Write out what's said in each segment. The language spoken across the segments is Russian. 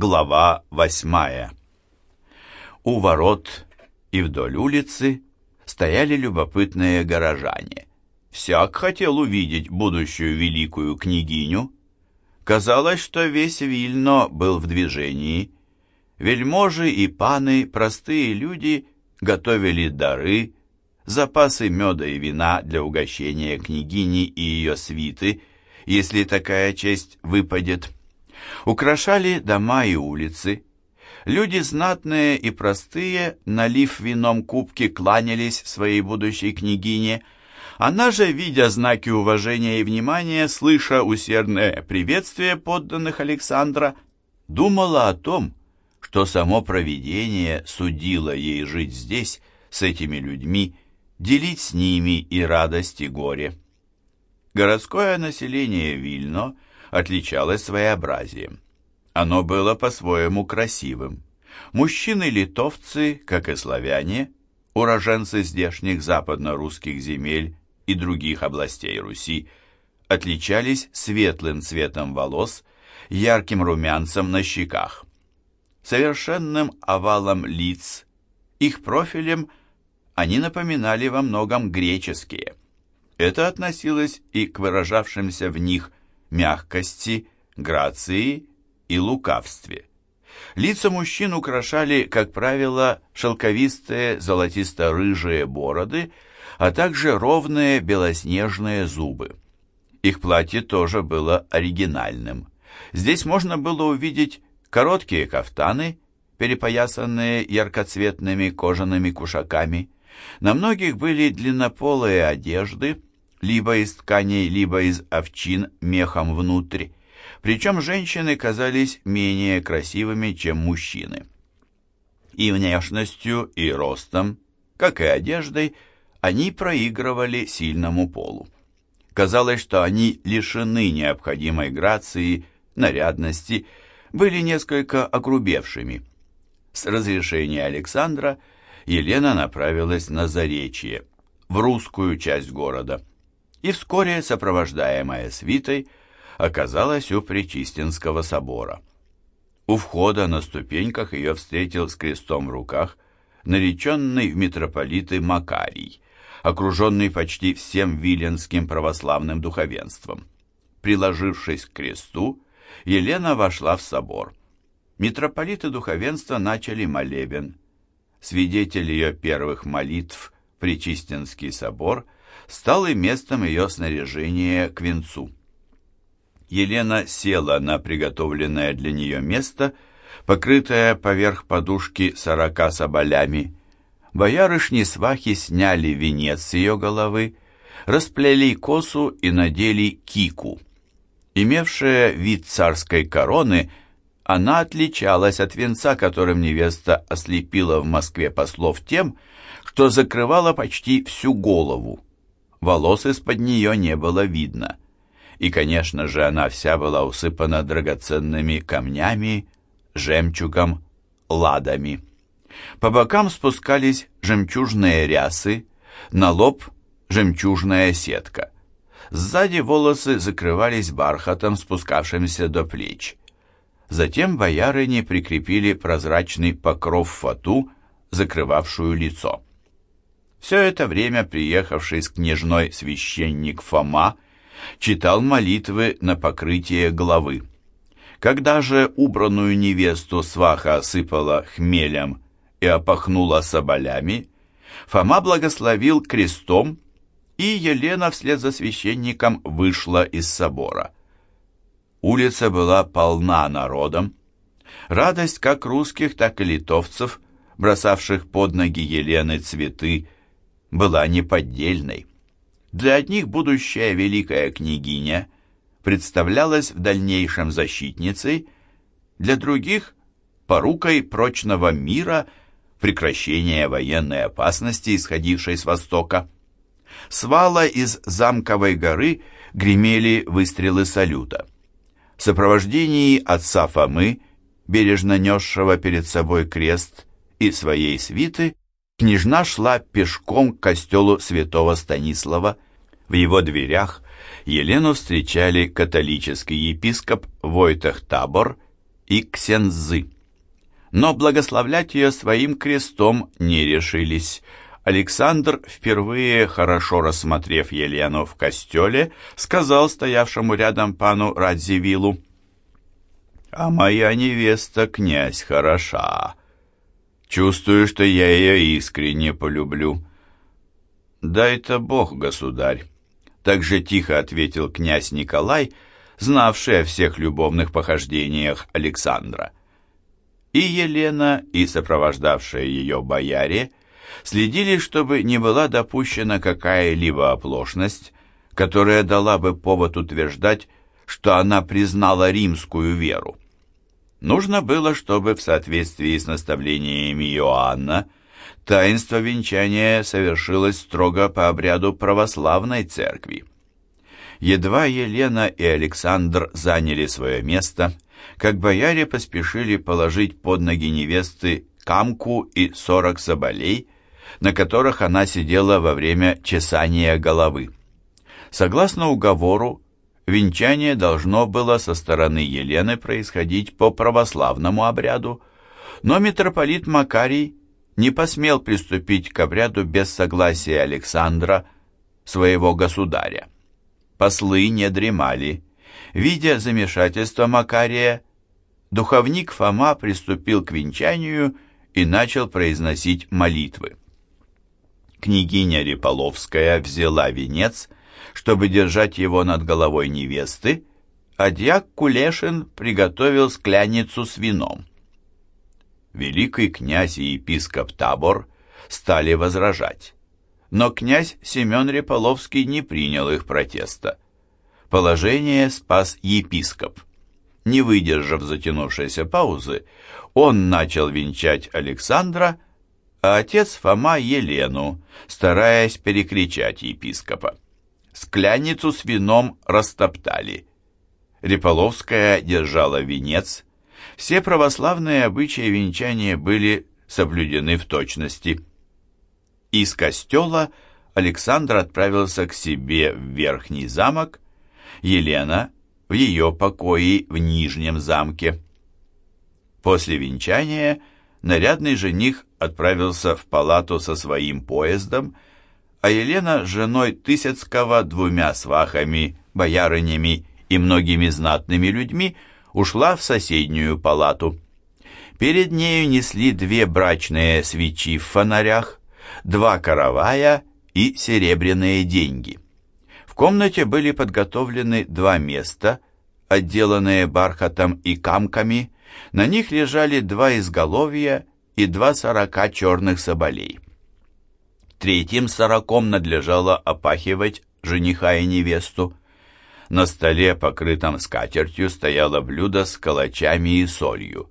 Глава восьмая У ворот и вдоль улицы стояли любопытные горожане. Всяк хотел увидеть будущую великую княгиню. Казалось, что весь Вильно был в движении. Вельможи и паны, простые люди, готовили дары, запасы меда и вина для угощения княгини и ее свиты, если такая честь выпадет. Украшали дома и улицы. Люди знатные и простые, налив вином кубки, кланялись своей будущей княгине. Она же, видя знаки уважения и внимания, слыша усердное приветствие подданных Александра, думала о том, что само провидение судило ей жить здесь, с этими людьми, делить с ними и радость, и горе. Городское население Вильно отличалось своеобразием. Оно было по-своему красивым. Мужчины-литовцы, как и славяне, уроженцы здешних западно-русских земель и других областей Руси, отличались светлым цветом волос, ярким румянцем на щеках, совершенным овалом лиц, их профилем они напоминали во многом греческие. Это относилось и к выражавшимся в них мягкости, грации и лукавстве. Лица мужчин украшали, как правило, шелковистые золотисто-рыжие бороды, а также ровные белоснежные зубы. Их платье тоже было оригинальным. Здесь можно было увидеть короткие кафтаны, перепоясанные яркоцветными кожаными кушаками, на многих были длиннополые одежды, либо из тканей, либо из овчин мехом внутрь, причем женщины казались менее красивыми, чем мужчины. И внешностью, и ростом, как и одеждой, они проигрывали сильному полу. Казалось, что они лишены необходимой грации, нарядности, были несколько огрубевшими. С разрешения Александра – Елена направилась на Заречье, в русскую часть города, и вскоре, сопровождаемая свитой, оказалась у Пречистинского собора. У входа на ступеньках ее встретил с крестом в руках нареченный в митрополиты Макарий, окруженный почти всем виленским православным духовенством. Приложившись к кресту, Елена вошла в собор. Митрополиты духовенства начали молебен – свидетель ее первых молитв, Пречистенский собор, стал и местом ее снаряжения к венцу. Елена села на приготовленное для нее место, покрытое поверх подушки сорока соболями. Боярышни-свахи сняли венец с ее головы, расплели косу и надели кику. Имевшая вид царской короны – она отличалась от венца, которым невеста ослепила в Москве послов тем, что закрывала почти всю голову. Волос из-под нее не было видно. И, конечно же, она вся была усыпана драгоценными камнями, жемчугом, ладами. По бокам спускались жемчужные рясы, на лоб жемчужная сетка. Сзади волосы закрывались бархатом, спускавшимся до плеч. Затем боярыни прикрепили прозрачный покров фату, закрывавшую лицо. Все это время приехавший с княжной священник Фома читал молитвы на покрытие головы. Когда же убранную невесту сваха осыпала хмелем и опахнула соболями, Фома благословил крестом, и Елена вслед за священником вышла из собора. Улица была полна народом. Радость как русских, так и литовцев, бросавших под ноги Елены цветы, была неподдельной. Для одних будущая великая княгиня представлялась в дальнейшем защитницей, для других – порукой прочного мира, прекращения военной опасности, исходившей с востока. С вала из замковой горы гремели выстрелы салюта в сопровождении отца Фомы, бережно несшего перед собой крест и своей свиты, княжна шла пешком к костелу святого Станислава. В его дверях Елену встречали католический епископ Войтах Табор и ксензы. Но благословлять ее своим крестом не решились. Александр, впервые хорошо рассмотрев Елену в костеле, сказал стоявшему рядом пану Радзивиллу, «А моя невеста, князь, хороша. Чувствую, что я ее искренне полюблю». «Да это Бог, государь», — так же тихо ответил князь Николай, знавший о всех любовных похождениях Александра. И Елена, и сопровождавшие ее бояре следили, чтобы не была допущена какая-либо оплошность, которая дала бы повод утверждать, что она признала римскую веру. Нужно было, чтобы в соответствии с наставлениями Иоанна таинство венчания совершилось строго по обряду православной церкви. Едва Елена и Александр заняли свое место, как бояре поспешили положить под ноги невесты камку и сорок соболей, на которых она сидела во время чесания головы. Согласно уговору, венчание должно было со стороны Елены происходить по православному обряду, но митрополит Макарий не посмел приступить к обряду без согласия Александра, своего государя. Послы не дремали. Видя замешательство Макария, духовник Фома приступил к венчанию и начал произносить молитвы. Княгиня Реполовская взяла венец, чтобы держать его над головой невесты, а дьяк Кулешин приготовил скляницу с вином. Великий князь и епископ Табор стали возражать, но князь Семен Реполовский не принял их протеста. Положение спас епископ. Не выдержав затянувшейся паузы, он начал венчать Александра, а отец Фома Елену, стараясь перекричать епископа. Скляницу с вином растоптали. Реполовская держала венец. Все православные обычаи венчания были соблюдены в точности. Из костела Александр отправился к себе в Верхний замок, Елена в ее покои в Нижнем замке. После венчания нарядный жених отправился в палату со своим поездом, а Елена женой Тысяцкого, двумя свахами, боярынями и многими знатными людьми ушла в соседнюю палату. Перед нею несли две брачные свечи в фонарях, два каравая и серебряные деньги комнате были подготовлены два места, отделанные бархатом и камками, на них лежали два изголовья и два сорока черных соболей. Третьим сороком надлежало опахивать жениха и невесту. На столе, покрытом скатертью, стояло блюдо с калачами и солью.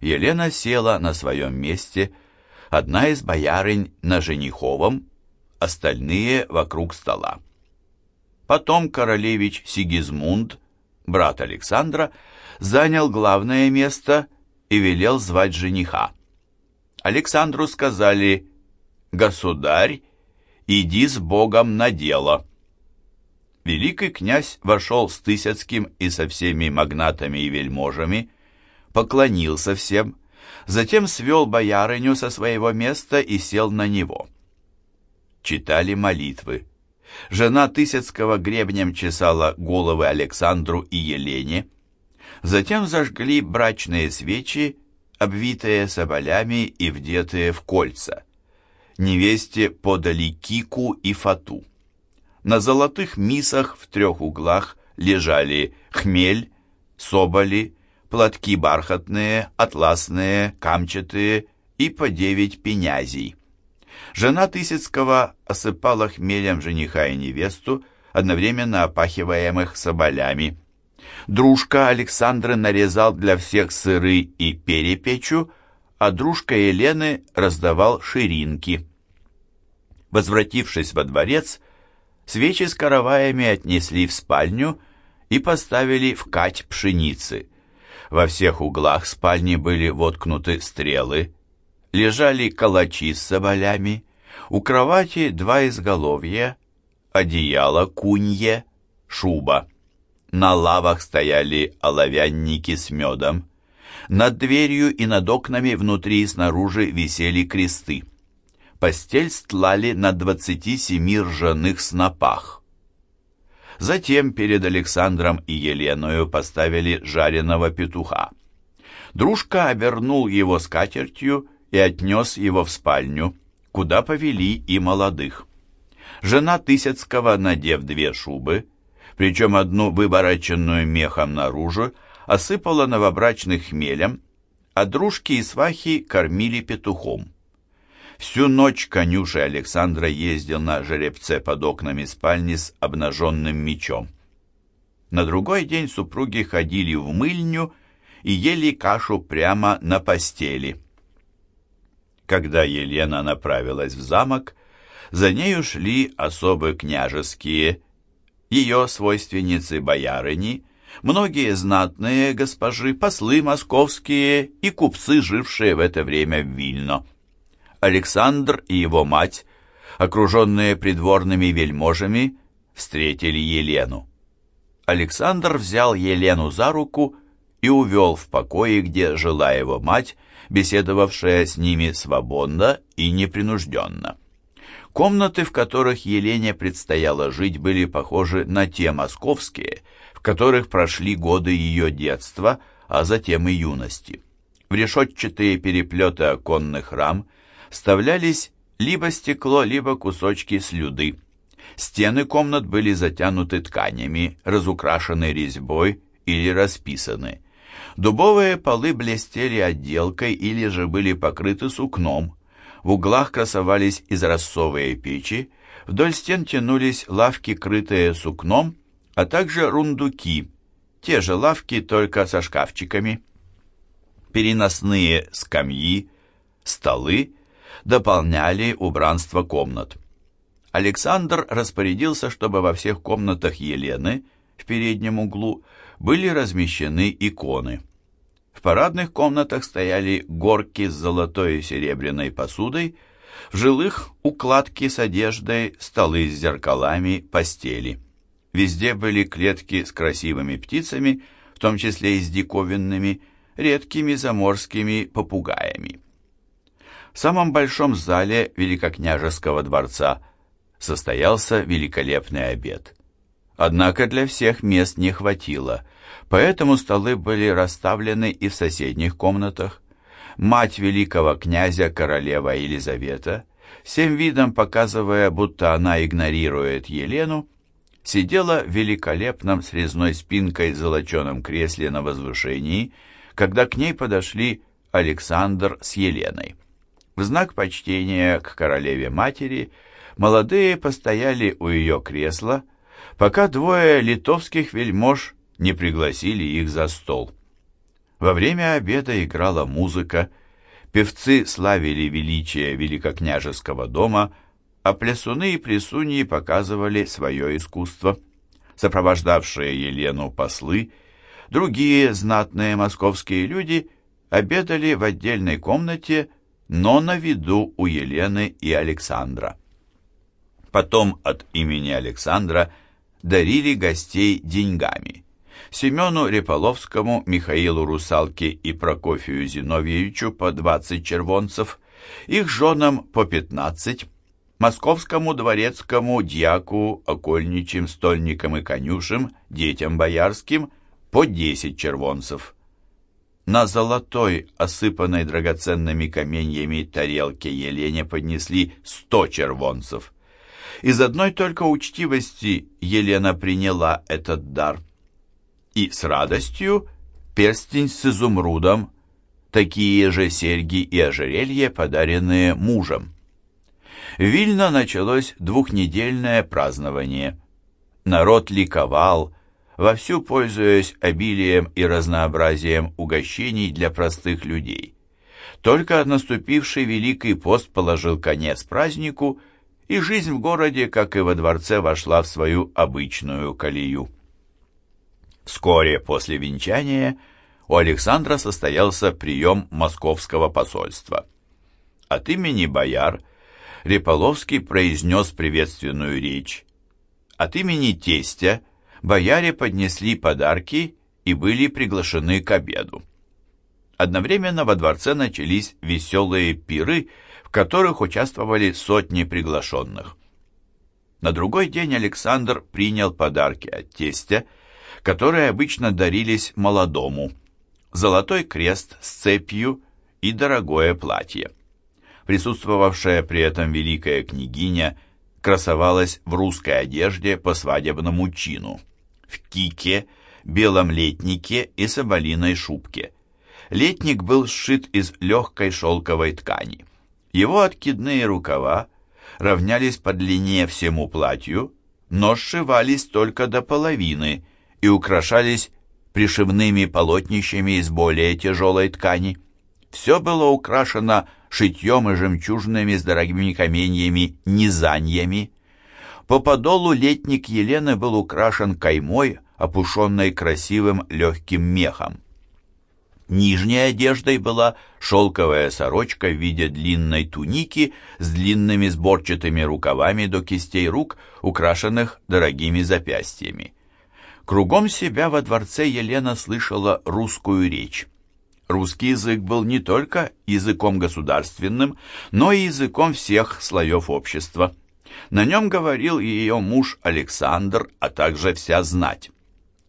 Елена села на своем месте, одна из боярынь на жениховом, остальные вокруг стола. Потом королевич Сигизмунд, брат Александра, занял главное место и велел звать жениха. Александру сказали «Государь, иди с Богом на дело». Великий князь вошел с Тысяцким и со всеми магнатами и вельможами, поклонился всем, затем свел боярыню со своего места и сел на него. Читали молитвы. Жена Тысяцкого гребнем чесала головы Александру и Елене. Затем зажгли брачные свечи, обвитые соболями и вдетые в кольца. Невесте подали кику и фату. На золотых мисах в трех углах лежали хмель, соболи, платки бархатные, атласные, камчатые и по девять пенязей. Жена Тысяцкого осыпала хмелем жениха и невесту, одновременно опахиваемых соболями. Дружка Александры нарезал для всех сыры и перепечу, а дружка Елены раздавал ширинки. Возвратившись во дворец, свечи с караваями отнесли в спальню и поставили в кать пшеницы. Во всех углах спальни были воткнуты стрелы, лежали калачи с соболями, у кровати два изголовья, одеяло, кунье, шуба. На лавах стояли оловянники с медом. Над дверью и над окнами внутри и снаружи висели кресты. Постель стлали на двадцати семи ржаных снопах. Затем перед Александром и Еленою поставили жареного петуха. Дружка обернул его скатертью и отнес его в спальню, куда повели и молодых. Жена Тысяцкого, надев две шубы, причем одну вывороченную мехом наружу, осыпала новобрачных хмелем, а дружки и свахи кормили петухом. Всю ночь конюши Александра ездил на жеребце под окнами спальни с обнаженным мечом. На другой день супруги ходили в мыльню и ели кашу прямо на постели. Когда Елена направилась в замок, за нею шли особы княжеские, ее свойственницы-боярыни, многие знатные госпожи, послы московские и купцы, жившие в это время в Вильно. Александр и его мать, окруженные придворными вельможами, встретили Елену. Александр взял Елену за руку и увел в покое, где жила его мать, беседовавшая с ними свободно и непринужденно. Комнаты, в которых Елене предстояло жить, были похожи на те московские, в которых прошли годы ее детства, а затем и юности. В решетчатые переплеты оконных рам вставлялись либо стекло, либо кусочки слюды. Стены комнат были затянуты тканями, разукрашены резьбой или расписаны. Дубовые полы блестели отделкой или же были покрыты сукном, в углах красовались изразцовые печи, вдоль стен тянулись лавки, крытые сукном, а также рундуки, те же лавки, только со шкафчиками. Переносные скамьи, столы дополняли убранство комнат. Александр распорядился, чтобы во всех комнатах Елены в переднем углу были размещены иконы. Парадных комнатах стояли горки с золотой и серебряной посудой, в жилых укладки с одеждой, столы с зеркалами, постели. Везде были клетки с красивыми птицами, в том числе и с диковинными, редкими заморскими попугаями. В самом большом зале Великокняжеского дворца состоялся великолепный обед. Однако для всех мест не хватило, поэтому столы были расставлены и в соседних комнатах. Мать великого князя, королева Елизавета, всем видом показывая, будто она игнорирует Елену, сидела в великолепном с резной спинкой золоченом кресле на возвышении, когда к ней подошли Александр с Еленой. В знак почтения к королеве-матери молодые постояли у ее кресла, пока двое литовских вельмож не пригласили их за стол. Во время обеда играла музыка, певцы славили величие великокняжеского дома, а плясуны и плясуньи показывали свое искусство. Сопровождавшие Елену послы, другие знатные московские люди обедали в отдельной комнате, но на виду у Елены и Александра. Потом от имени Александра дарили гостей деньгами. Семену Реполовскому, Михаилу Русалке и Прокофию Зиновьевичу по 20 червонцев, их женам по 15, московскому дворецкому, дьяку, окольничим, стольникам и конюшам, детям боярским по 10 червонцев. На золотой, осыпанной драгоценными каменьями тарелке Елене поднесли 100 червонцев. Из одной только учтивости Елена приняла этот дар – и с радостью перстень с изумрудом, такие же серьги и ожерелье, подаренные мужем. В Вильно началось двухнедельное празднование. Народ ликовал, вовсю пользуясь обилием и разнообразием угощений для простых людей. Только наступивший Великий пост положил конец празднику, и жизнь в городе, как и во дворце, вошла в свою обычную колею. Вскоре после венчания у Александра состоялся прием московского посольства. От имени бояр Реполовский произнес приветственную речь. От имени тестя бояре поднесли подарки и были приглашены к обеду. Одновременно во дворце начались веселые пиры, в которых участвовали сотни приглашенных. На другой день Александр принял подарки от тестя, которые обычно дарились молодому. Золотой крест с цепью и дорогое платье. Присутствовавшая при этом великая княгиня красовалась в русской одежде по свадебному чину, в кике, белом летнике и соболиной шубке. Летник был сшит из легкой шелковой ткани. Его откидные рукава равнялись по длине всему платью, но сшивались только до половины и украшались пришивными полотнищами из более тяжелой ткани. Все было украшено шитьем и жемчужными с дорогими каменьями низаньями. По подолу летник Елены был украшен каймой, опушенной красивым легким мехом. Нижней одеждой была шелковая сорочка в виде длинной туники с длинными сборчатыми рукавами до кистей рук, украшенных дорогими запястьями. Кругом себя во дворце Елена слышала русскую речь. Русский язык был не только языком государственным, но и языком всех слоев общества. На нем говорил и ее муж Александр, а также вся знать.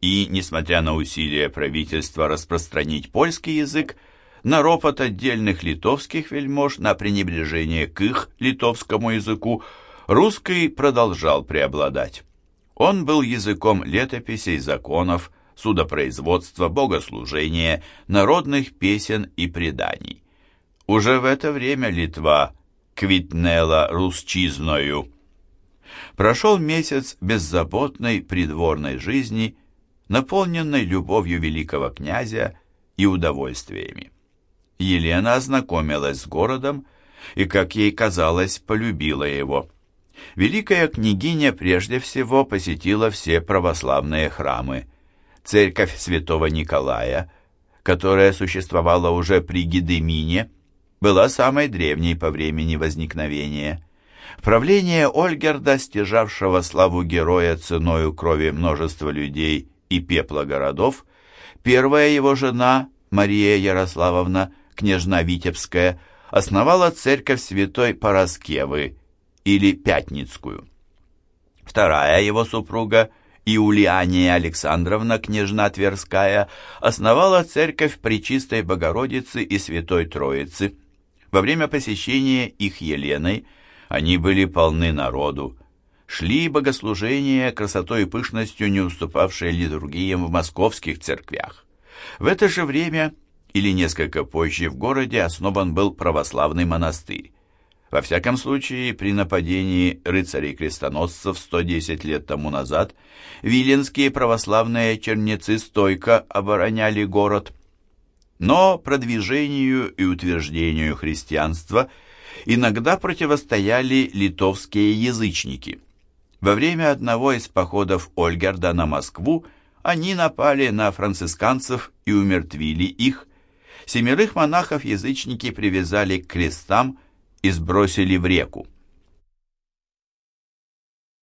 И, несмотря на усилия правительства распространить польский язык, на ропот отдельных литовских вельмож на пренебрежение к их литовскому языку, русский продолжал преобладать. Он был языком летописей, законов, судопроизводства, богослужения, народных песен и преданий. Уже в это время Литва квитнела русчизною. Прошел месяц беззаботной придворной жизни, наполненной любовью великого князя и удовольствиями. Елена ознакомилась с городом и, как ей казалось, полюбила его. Великая княгиня прежде всего посетила все православные храмы – Церковь святого Николая, которая существовала уже при Гедемине, была самой древней по времени возникновения. Правление Ольгерда, стяжавшего славу героя ценою крови множества людей и пепла городов, первая его жена, Мария Ярославовна, княжна Витебская, основала церковь святой Пороскевы или Пятницкую. Вторая его супруга – Иулиания Александровна, княжна Тверская, основала церковь Пречистой Богородицы и Святой Троицы. Во время посещения их Еленой они были полны народу. Шли богослужения красотой и пышностью, не уступавшие литургиям в московских церквях. В это же время, или несколько позже, в городе основан был православный монастырь. Во всяком случае, при нападении рыцарей-крестоносцев 110 лет тому назад виленские православные чернецы стойко обороняли город. Но продвижению и утверждению христианства иногда противостояли литовские язычники. Во время одного из походов Ольгерда на Москву они напали на францисканцев и умертвили их. Семерых монахов язычники привязали к крестам и сбросили в реку.